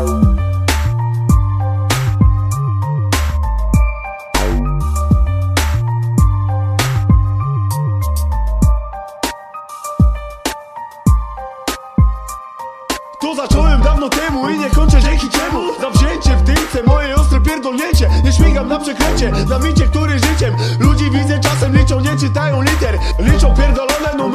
To zacząłem dawno temu i nie kończę dzięki czemu Zawzięcie w dymce, moje ostre pierdolnięcie. Nie śmigam na przekręcie, na micie, który życiem. Ludzi widzę czasem liczą, nie czytają liter. Liczą pierdolone numery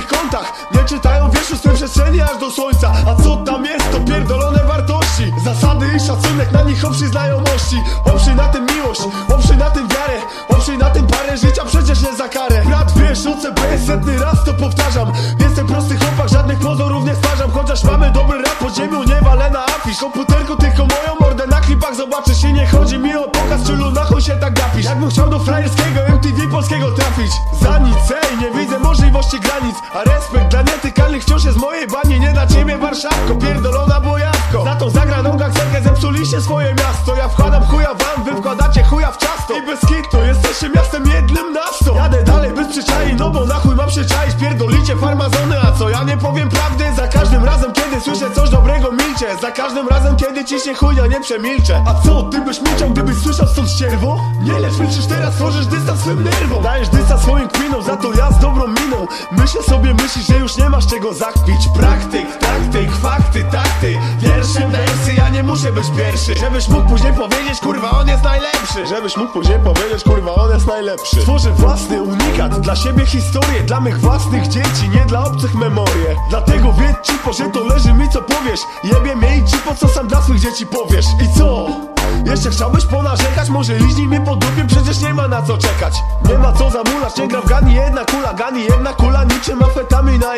kontach. Nie czytają wierszu tej przestrzeni aż do słońca. A co tam jest, to pierdolone wartości. Zasady i szacunek, na nich oprzy znajomości. Oprzy na tym miłość, oprzy na tym wiarę. Oprzy na tym parę życia, przecież nie za karę. Brat wiesz o CB, setny raz to powtarzam. Jestem prosty chłopak, żadnych pozorów nie stwarzam. Chociaż mamy dobry rap, pod ziemią nie walę na afisz. Komputerku tylko moją mordę na klipach zobaczysz I nie chodzi mi o pokaz, czy na chuj się tak gapisz. Jakbym chciał do frajerskiego MTV polskiego trafić. Za nic, możliwości granic A respekt dla nietykalnych wciąż jest mojej bani. Nie dla ciebie Warszawko, pierdolona bojawko. Za tą zagraną gangsterkę zepsuliście swoje miasto. Ja wkładam chuja wam, wy wkładacie chuja w ciasto. I bez kitu, jesteście miastem jednym na sto Jadę dalej bez przyczai, no bo na chuj mam się czaić. Pierdolicie farmazony, a co? Ja nie powiem prawdy. Za każdym razem, kiedy słyszę coś Za każdym razem, kiedy ciśnie chuja nie przemilczę. A co, ty byś milczał, gdybyś słyszał stąd ścierwo? Nie lecz milczysz teraz, tworzysz dystans swym nerwom. Dajesz dystans swoim kwinom, za to ja z dobrą miną. Myślę sobie, myślisz, że już nie masz czego zakpić Praktyk, taktyk, fakty, takty. Ja muszę być pierwszy. Żebyś mógł później powiedzieć, kurwa, on jest najlepszy. Żebyś mógł później powiedzieć, kurwa, on jest najlepszy. Tworzę własny unikat, dla siebie historię Dla mych własnych dzieci, nie dla obcych memorie. Dlatego wiedz ci, po, że to leży mi co powiesz. Jebie mnie i ci po co sam dla swych dzieci powiesz. I co? Jeszcze chciałbyś ponarzekać? Może liźnij mnie po dupie, przecież nie ma na co czekać. Nie ma co zamulać, nie gra w gani jedna kula Gani jedna kula, niczym afetami na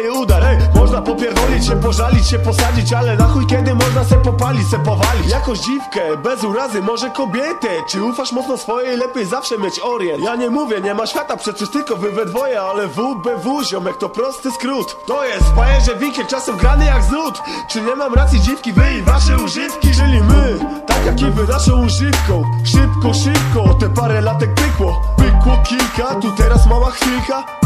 się, pożalić się, posadzić Ale na chuj kiedy można se popalić, se powalić? Jakąś dziwkę, bez urazy, może kobietę? Czy ufasz mocno swojej, lepiej zawsze mieć orient? Ja nie mówię, nie ma świata, przecież tylko wy we dwoje Ale WBW, ziomek, to prosty skrót. To jest w bajerze winkiel, czasem grany jak znud. Czy nie mam racji dziwki, wy i wasze używki Żyli my, tak jak i wy naszą używką. Szybko, szybko, te parę latek pykło. Pykło kilka, tu teraz mała chwilka